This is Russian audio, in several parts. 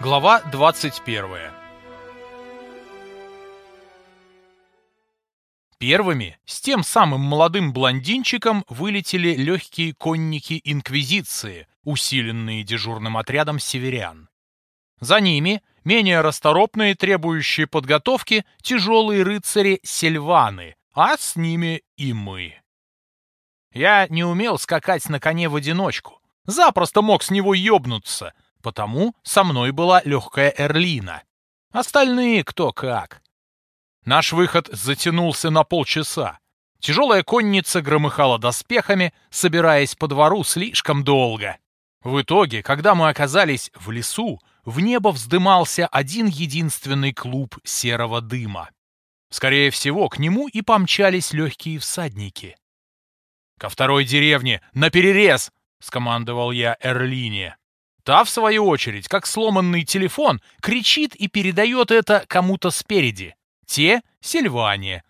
Глава 21 Первыми с тем самым молодым блондинчиком вылетели легкие конники Инквизиции, усиленные дежурным отрядом северян. За ними менее расторопные, требующие подготовки, тяжелые рыцари Сильваны, а с ними и мы. Я не умел скакать на коне в одиночку, запросто мог с него ёбнуться, потому со мной была легкая Эрлина. Остальные кто как. Наш выход затянулся на полчаса. Тяжелая конница громыхала доспехами, собираясь по двору слишком долго. В итоге, когда мы оказались в лесу, в небо вздымался один единственный клуб серого дыма. Скорее всего, к нему и помчались легкие всадники. «Ко второй деревне! На перерез!» — скомандовал я Эрлине. Та, в свою очередь, как сломанный телефон, кричит и передает это кому-то спереди те — Сильвания.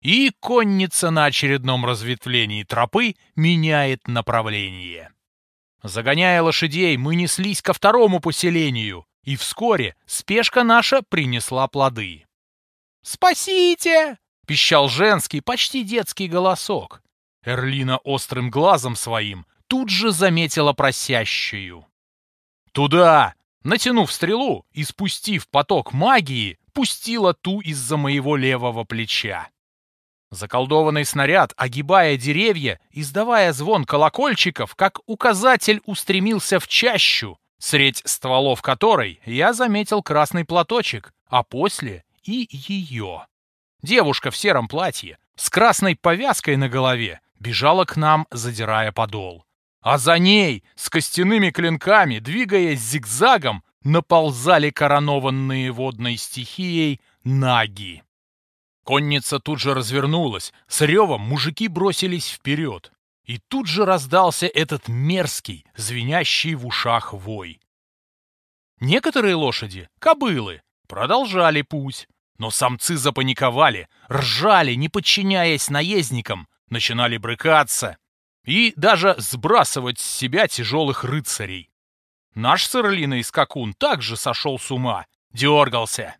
И конница на очередном разветвлении тропы меняет направление. Загоняя лошадей, мы неслись ко второму поселению, и вскоре спешка наша принесла плоды. «Спасите!» — пищал женский, почти детский голосок. Эрлина острым глазом своим тут же заметила просящую. «Туда!» Натянув стрелу и спустив поток магии, пустила ту из-за моего левого плеча. Заколдованный снаряд, огибая деревья, издавая звон колокольчиков, как указатель устремился в чащу, средь стволов которой я заметил красный платочек, а после и ее. Девушка в сером платье, с красной повязкой на голове, бежала к нам, задирая подол. А за ней, с костяными клинками, двигаясь зигзагом, наползали коронованные водной стихией наги. Конница тут же развернулась, с ревом мужики бросились вперед. И тут же раздался этот мерзкий, звенящий в ушах вой. Некоторые лошади, кобылы, продолжали путь, но самцы запаниковали, ржали, не подчиняясь наездникам, начинали брыкаться и даже сбрасывать с себя тяжелых рыцарей. Наш сырлиный скакун также сошел с ума, дергался.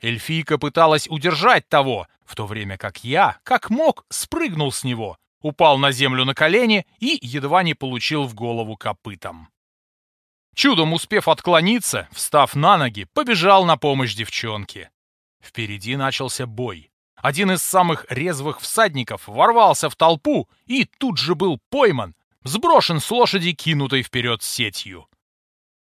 Эльфийка пыталась удержать того, в то время как я, как мог, спрыгнул с него, упал на землю на колени и едва не получил в голову копытом. Чудом успев отклониться, встав на ноги, побежал на помощь девчонке. Впереди начался бой. Один из самых резвых всадников ворвался в толпу и тут же был пойман, сброшен с лошади, кинутой вперед сетью.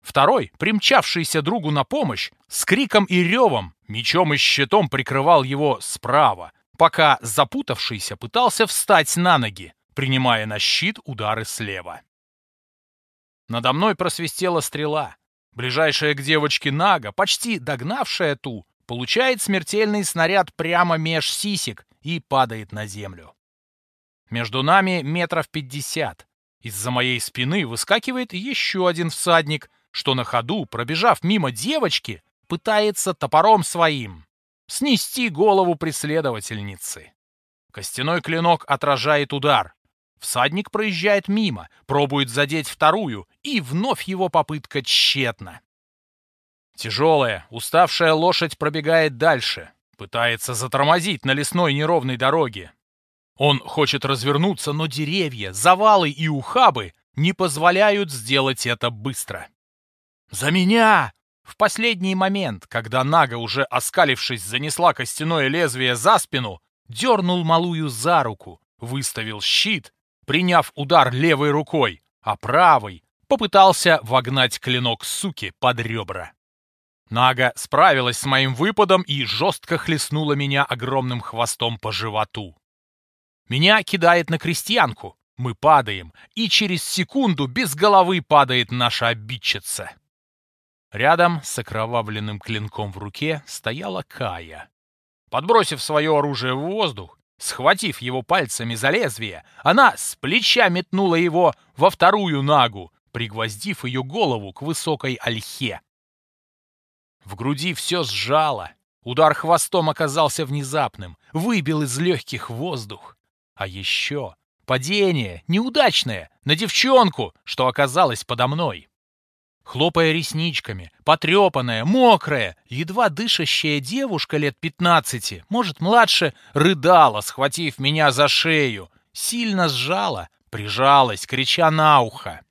Второй, примчавшийся другу на помощь, с криком и ревом, мечом и щитом прикрывал его справа, пока запутавшийся пытался встать на ноги, принимая на щит удары слева. Надо мной просвистела стрела. Ближайшая к девочке Нага, почти догнавшая ту, получает смертельный снаряд прямо меж сисек и падает на землю. Между нами метров пятьдесят. Из-за моей спины выскакивает еще один всадник, что на ходу, пробежав мимо девочки, пытается топором своим снести голову преследовательницы. Костяной клинок отражает удар. Всадник проезжает мимо, пробует задеть вторую, и вновь его попытка тщетна. Тяжелая, уставшая лошадь пробегает дальше, пытается затормозить на лесной неровной дороге, он хочет развернуться, но деревья, завалы и ухабы не позволяют сделать это быстро. «За меня!» В последний момент, когда Нага, уже оскалившись, занесла костяное лезвие за спину, дернул малую за руку, выставил щит, приняв удар левой рукой, а правой попытался вогнать клинок суки под ребра. Нага справилась с моим выпадом и жестко хлестнула меня огромным хвостом по животу. Меня кидает на крестьянку. Мы падаем, и через секунду без головы падает наша обидчица. Рядом с окровавленным клинком в руке стояла Кая. Подбросив свое оружие в воздух, схватив его пальцами за лезвие, она с плеча метнула его во вторую нагу, пригвоздив ее голову к высокой ольхе. В груди все сжало. Удар хвостом оказался внезапным, выбил из легких воздух. А еще падение, неудачное, на девчонку, что оказалось подо мной. хлопая ресничками, потрепанная, мокрая, едва дышащая девушка лет пятнадцати, может, младше, рыдала, схватив меня за шею, сильно сжала, прижалась, крича на ухо.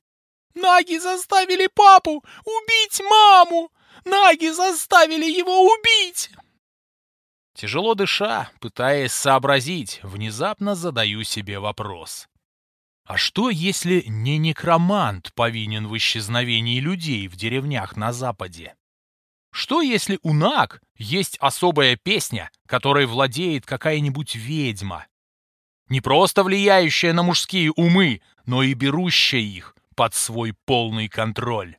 «Наги заставили папу убить маму! Наги заставили его убить!» Тяжело дыша, пытаясь сообразить, внезапно задаю себе вопрос. А что, если не некромант повинен в исчезновении людей в деревнях на Западе? Что, если у Наг есть особая песня, которой владеет какая-нибудь ведьма? Не просто влияющая на мужские умы, но и берущая их под свой полный контроль.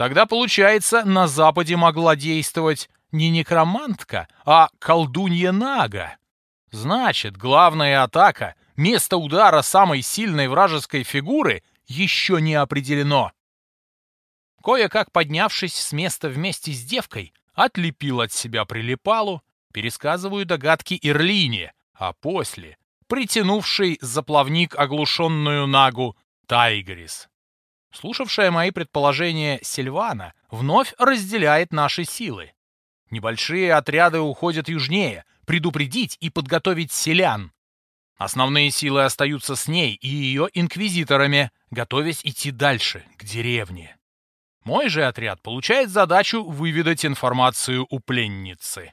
Тогда, получается, на Западе могла действовать не некромантка, а колдунья Нага. Значит, главная атака, место удара самой сильной вражеской фигуры еще не определено. Кое-как поднявшись с места вместе с девкой, отлепил от себя прилипалу, пересказываю догадки Ирлине, а после, притянувший за плавник оглушенную Нагу, Тайгрис. Слушавшая мои предположения Сильвана вновь разделяет наши силы. Небольшие отряды уходят южнее, предупредить и подготовить селян. Основные силы остаются с ней и ее инквизиторами, готовясь идти дальше, к деревне. Мой же отряд получает задачу выведать информацию у пленницы.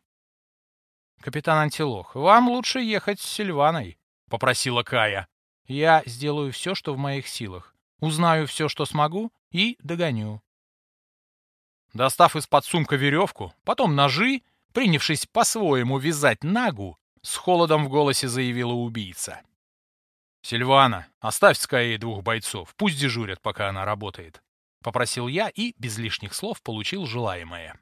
«Капитан Антилох, вам лучше ехать с Сильваной», — попросила Кая. «Я сделаю все, что в моих силах. Узнаю все, что смогу, и догоню». Достав из-под сумка веревку, потом ножи, принявшись по-своему вязать нагу, с холодом в голосе заявила убийца. «Сильвана, оставь с Каей двух бойцов, пусть дежурят, пока она работает», — попросил я и без лишних слов получил желаемое.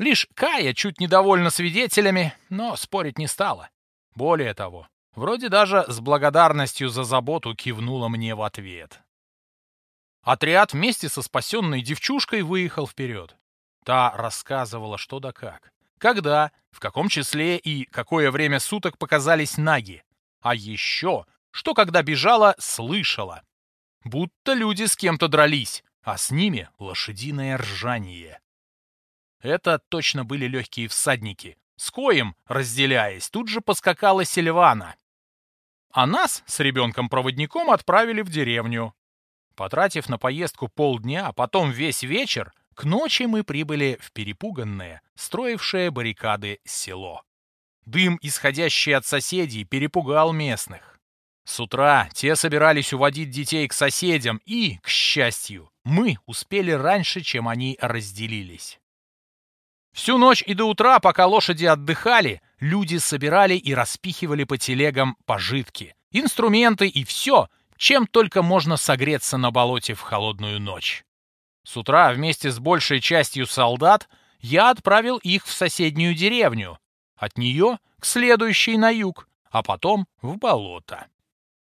Лишь Кая чуть недовольна свидетелями, но спорить не стала. Более того, вроде даже с благодарностью за заботу кивнула мне в ответ. Отряд вместе со спасенной девчушкой выехал вперед. Та рассказывала что да как. Когда, в каком числе и какое время суток показались наги. А еще, что когда бежала, слышала. Будто люди с кем-то дрались, а с ними лошадиное ржание. Это точно были легкие всадники. С коем, разделяясь, тут же поскакала Сильвана. А нас с ребенком-проводником отправили в деревню, Потратив на поездку полдня, а потом весь вечер, к ночи мы прибыли в перепуганное, строившее баррикады село. Дым, исходящий от соседей, перепугал местных. С утра те собирались уводить детей к соседям и, к счастью, мы успели раньше, чем они разделились. Всю ночь и до утра, пока лошади отдыхали, люди собирали и распихивали по телегам пожитки, инструменты и все, чем только можно согреться на болоте в холодную ночь. С утра вместе с большей частью солдат я отправил их в соседнюю деревню, от нее к следующей на юг, а потом в болото.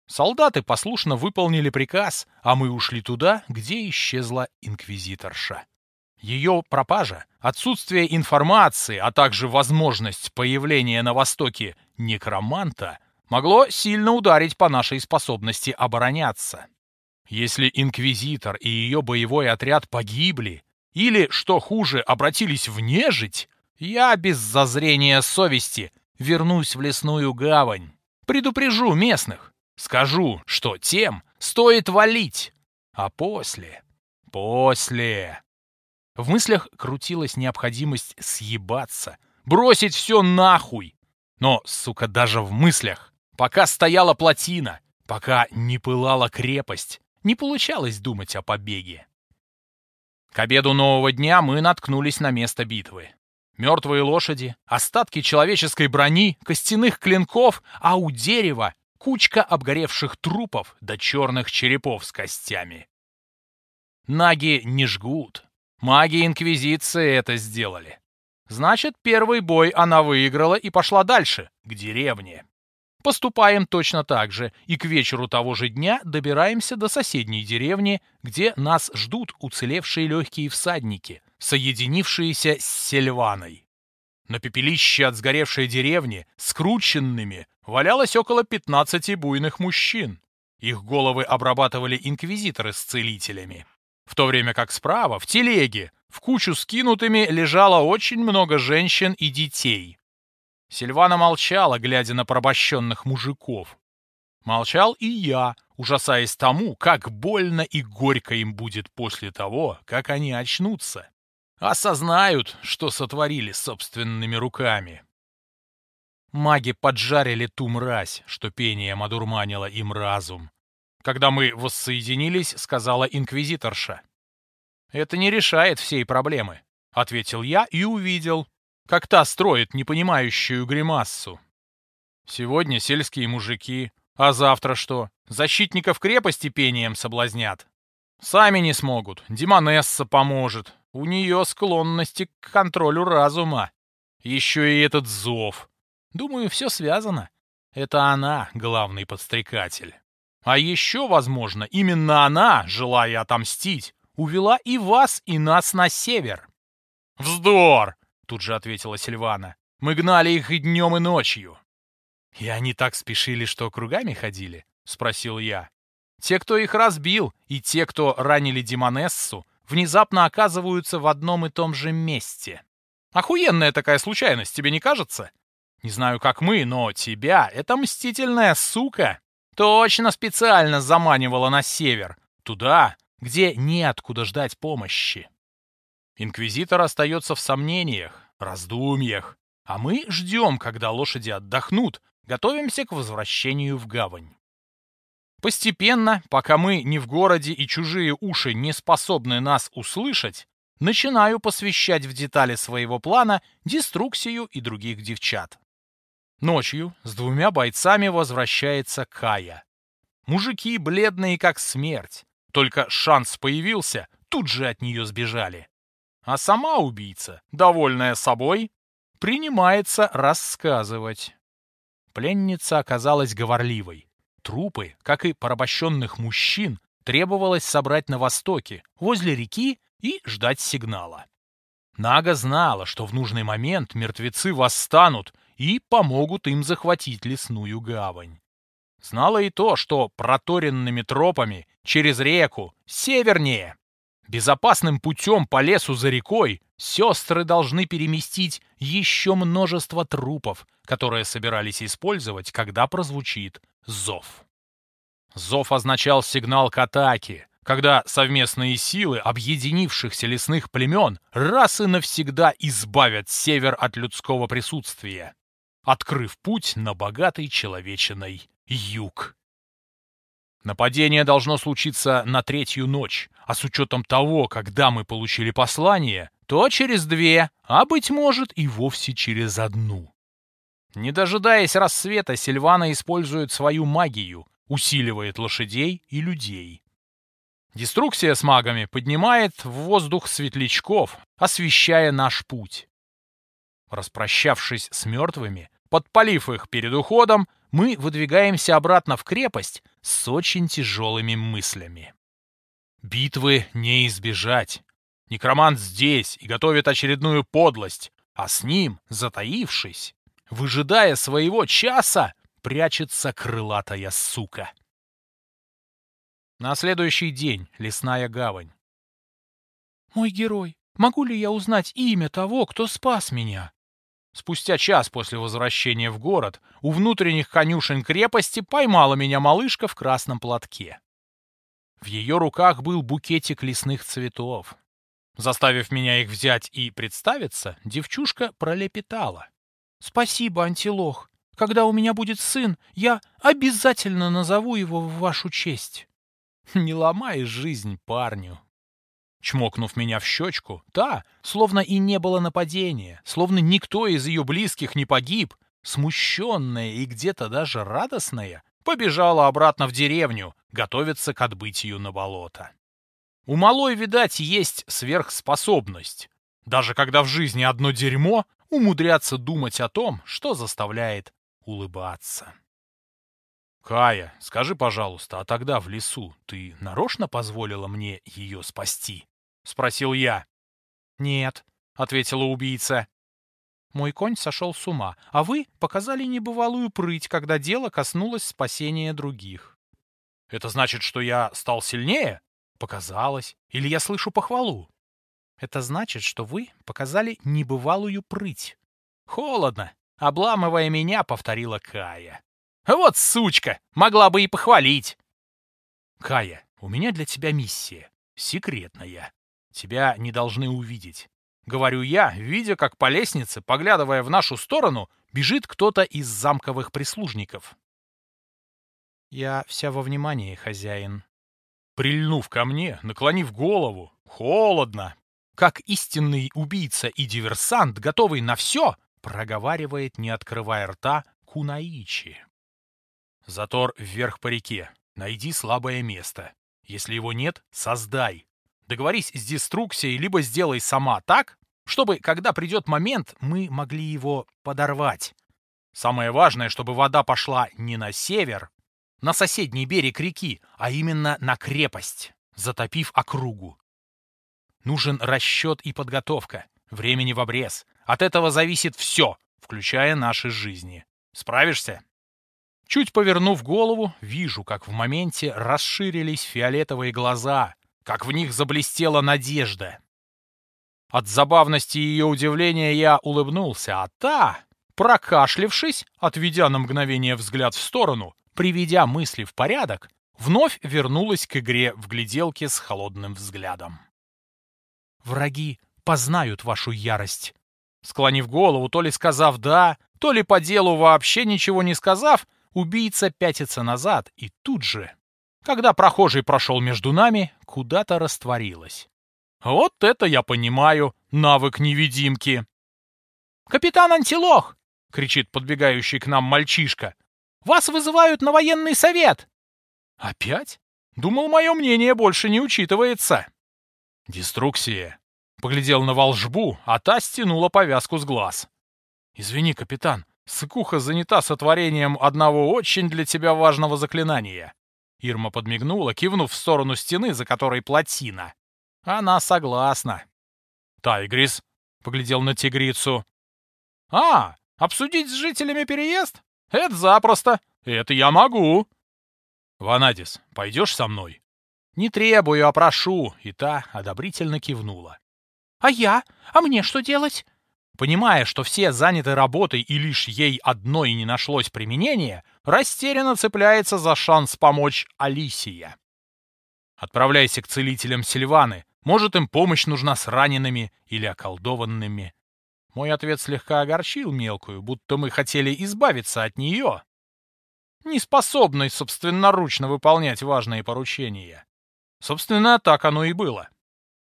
Солдаты послушно выполнили приказ, а мы ушли туда, где исчезла инквизиторша. Ее пропажа, отсутствие информации, а также возможность появления на Востоке некроманта могло сильно ударить по нашей способности обороняться. Если Инквизитор и ее боевой отряд погибли, или, что хуже, обратились в нежить, я без зазрения совести вернусь в лесную гавань, предупрежу местных, скажу, что тем стоит валить, а после, после... В мыслях крутилась необходимость съебаться, бросить все нахуй. Но, сука, даже в мыслях Пока стояла плотина, пока не пылала крепость, не получалось думать о побеге. К обеду нового дня мы наткнулись на место битвы. Мертвые лошади, остатки человеческой брони, костяных клинков, а у дерева кучка обгоревших трупов до черных черепов с костями. Наги не жгут. Маги Инквизиции это сделали. Значит, первый бой она выиграла и пошла дальше, к деревне. Поступаем точно так же, и к вечеру того же дня добираемся до соседней деревни, где нас ждут уцелевшие легкие всадники, соединившиеся с Сельваной. На пепелище от сгоревшей деревни, скрученными, валялось около 15 буйных мужчин. Их головы обрабатывали инквизиторы с целителями. В то время как справа, в телеге, в кучу скинутыми лежало очень много женщин и детей. Сильвана молчала, глядя на порабощенных мужиков. Молчал и я, ужасаясь тому, как больно и горько им будет после того, как они очнутся. Осознают, что сотворили собственными руками. Маги поджарили ту мразь, что пением одурманило им разум. Когда мы воссоединились, сказала инквизиторша. «Это не решает всей проблемы», — ответил я и увидел, как та строит непонимающую гримассу. Сегодня сельские мужики, а завтра что? Защитников крепости пением соблазнят. Сами не смогут, Демонесса поможет. У нее склонности к контролю разума. Еще и этот зов. Думаю, все связано. Это она главный подстрекатель. А еще, возможно, именно она, желая отомстить, увела и вас, и нас на север. «Вздор!» — тут же ответила Сильвана. «Мы гнали их и днем, и ночью». «И они так спешили, что кругами ходили?» — спросил я. «Те, кто их разбил, и те, кто ранили Демонессу, внезапно оказываются в одном и том же месте. Охуенная такая случайность, тебе не кажется? Не знаю, как мы, но тебя эта мстительная сука Точно специально заманивала на север, туда, где неоткуда ждать помощи. Инквизитор остается в сомнениях, раздумьях, а мы ждем, когда лошади отдохнут, готовимся к возвращению в гавань. Постепенно, пока мы не в городе и чужие уши не способны нас услышать, начинаю посвящать в детали своего плана деструксию и других девчат. Ночью с двумя бойцами возвращается Кая. Мужики бледные как смерть. Только шанс появился, тут же от нее сбежали. А сама убийца, довольная собой, принимается рассказывать. Пленница оказалась говорливой. Трупы, как и порабощенных мужчин, требовалось собрать на востоке, возле реки, и ждать сигнала. Нага знала, что в нужный момент мертвецы восстанут и помогут им захватить лесную гавань. Знала и то, что проторенными тропами через реку севернее, безопасным путем по лесу за рекой, сестры должны переместить еще множество трупов, которые собирались использовать, когда прозвучит зов. Зов означал сигнал к атаке, когда совместные силы объединившихся лесных племен раз и навсегда избавят север от людского присутствия открыв путь на богатый человечиной юг. Нападение должно случиться на третью ночь, а с учетом того, когда мы получили послание, то через две, а, быть может, и вовсе через одну. Не дожидаясь рассвета, Сильвана использует свою магию, усиливает лошадей и людей. Деструкция с магами поднимает в воздух светлячков, освещая наш путь. Распрощавшись с мертвыми, Подпалив их перед уходом, мы выдвигаемся обратно в крепость с очень тяжелыми мыслями. Битвы не избежать. Некромант здесь и готовит очередную подлость, а с ним, затаившись, выжидая своего часа, прячется крылатая сука. На следующий день лесная гавань. «Мой герой, могу ли я узнать имя того, кто спас меня?» Спустя час после возвращения в город у внутренних конюшен крепости поймала меня малышка в красном платке. В ее руках был букетик лесных цветов. Заставив меня их взять и представиться, девчушка пролепетала. «Спасибо, антилох. Когда у меня будет сын, я обязательно назову его в вашу честь». «Не ломай жизнь парню», Чмокнув меня в щечку, та, словно и не было нападения, словно никто из ее близких не погиб, смущенная и где-то даже радостная, побежала обратно в деревню, готовиться к отбытию на болото. У малой, видать, есть сверхспособность. Даже когда в жизни одно дерьмо, умудряться думать о том, что заставляет улыбаться. «Кая, скажи, пожалуйста, а тогда в лесу ты нарочно позволила мне ее спасти?» — спросил я. «Нет», — ответила убийца. «Мой конь сошел с ума, а вы показали небывалую прыть, когда дело коснулось спасения других». «Это значит, что я стал сильнее?» Показалось. Или я слышу похвалу? Это значит, что вы показали небывалую прыть. Холодно. Обламывая меня, повторила Кая. Вот сучка! Могла бы и похвалить. Кая, у меня для тебя миссия. Секретная. Тебя не должны увидеть. Говорю я, видя, как по лестнице, поглядывая в нашу сторону, бежит кто-то из замковых прислужников. Я вся во внимании, хозяин. Прильнув ко мне, наклонив голову, холодно, как истинный убийца и диверсант, готовый на все, проговаривает, не открывая рта, Кунаичи. Затор вверх по реке. Найди слабое место. Если его нет, создай. Договорись с деструкцией, либо сделай сама так, чтобы, когда придет момент, мы могли его подорвать. Самое важное, чтобы вода пошла не на север, на соседний берег реки, а именно на крепость, затопив округу. Нужен расчет и подготовка, времени в обрез. От этого зависит все, включая наши жизни. Справишься? Чуть повернув голову, вижу, как в моменте расширились фиолетовые глаза, как в них заблестела надежда. От забавности ее удивления я улыбнулся, а та, прокашлившись, отведя на мгновение взгляд в сторону, приведя мысли в порядок, вновь вернулась к игре в гляделке с холодным взглядом. «Враги познают вашу ярость». Склонив голову, то ли сказав «да», то ли по делу вообще ничего не сказав, убийца пятится назад и тут же, когда прохожий прошел между нами, куда-то растворилась. Вот это я понимаю, навык невидимки. «Капитан Антилох!» — кричит подбегающий к нам мальчишка. «Вас вызывают на военный совет!» «Опять? Думал, мое мнение больше не учитывается». «Деструксия!» — поглядел на волжбу, а та стянула повязку с глаз. «Извини, капитан, Сыкуха занята сотворением одного очень для тебя важного заклинания». Ирма подмигнула, кивнув в сторону стены, за которой плотина. Она согласна. Тайгрис поглядел на тигрицу. А, обсудить с жителями переезд? Это запросто. Это я могу. Ванадис, пойдешь со мной? Не требую, а прошу. И та одобрительно кивнула. А я? А мне что делать? Понимая, что все заняты работой и лишь ей одной не нашлось применения, растерянно цепляется за шанс помочь Алисия. Отправляйся к целителям Сильваны, может, им помощь нужна с ранеными или околдованными. Мой ответ слегка огорчил мелкую, будто мы хотели избавиться от нее, не способной собственноручно выполнять важные поручения. Собственно, так оно и было.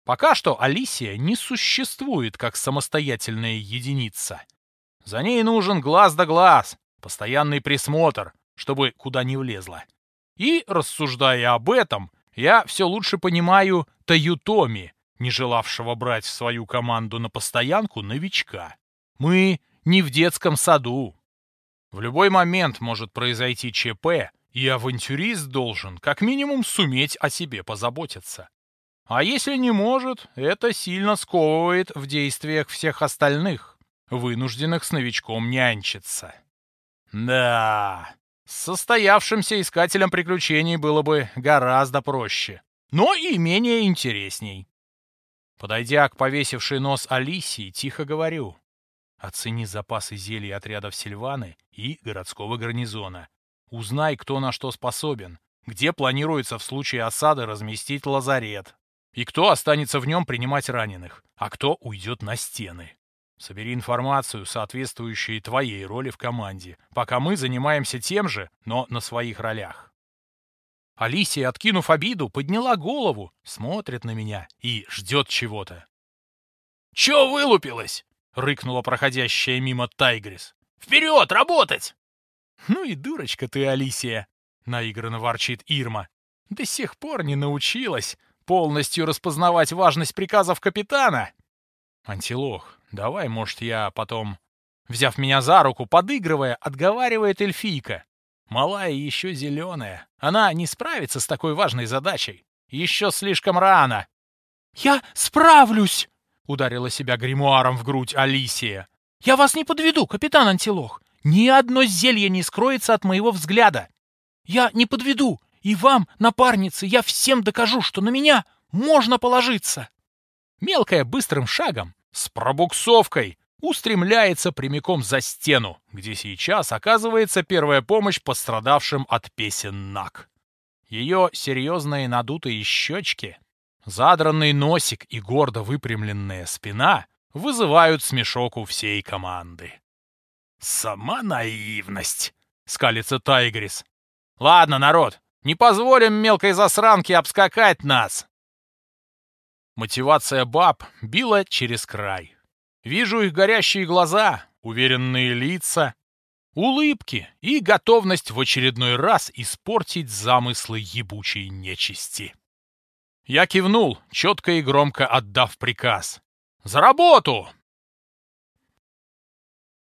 Пока что Алисия не существует как самостоятельная единица. За ней нужен глаз да глаз, постоянный присмотр, чтобы куда не влезла. И, рассуждая об этом, я все лучше понимаю Таютоми, не желавшего брать в свою команду на постоянку новичка. Мы не в детском саду. В любой момент может произойти ЧП, и авантюрист должен как минимум суметь о себе позаботиться. А если не может, это сильно сковывает в действиях всех остальных, вынужденных с новичком нянчиться. Да, с состоявшимся искателем приключений было бы гораздо проще, но и менее интересней. Подойдя к повесившей нос Алисии, тихо говорю. Оцени запасы зелий отрядов Сильваны и городского гарнизона. Узнай, кто на что способен, где планируется в случае осады разместить лазарет, и кто останется в нем принимать раненых, а кто уйдет на стены. Собери информацию, соответствующую твоей роли в команде, пока мы занимаемся тем же, но на своих ролях. Алисия, откинув обиду, подняла голову, смотрит на меня и ждет чего-то. «Чё вылупилась?» — рыкнула проходящая мимо Тайгрис. «Вперед, работать!» «Ну и дурочка ты, Алисия!» — наигранно ворчит Ирма. «До сих пор не научилась полностью распознавать важность приказов капитана!» «Антилох, Давай, может, я потом...» Взяв меня за руку, подыгрывая, отговаривает эльфийка. Малая еще зеленая. Она не справится с такой важной задачей. Еще слишком рано. «Я справлюсь!» — ударила себя гримуаром в грудь Алисия. «Я вас не подведу, капитан Антилох. Ни одно зелье не скроется от моего взгляда. Я не подведу. И вам, напарницы, я всем докажу, что на меня можно положиться. Мелкая быстрым шагом, с пробуксовкой, устремляется прямиком за стену, где сейчас оказывается первая помощь пострадавшим от песен НАК. Ее серьезные надутые щечки, задранный носик и гордо выпрямленная спина вызывают смешок у всей команды. «Сама наивность!» — скалится Тайгрис. «Ладно, народ, не позволим мелкой засранке обскакать нас!» Мотивация баб била через край. Вижу их горящие глаза, уверенные лица, улыбки и готовность в очередной раз испортить замыслы ебучей нечисти. Я кивнул, четко и громко отдав приказ. «За работу!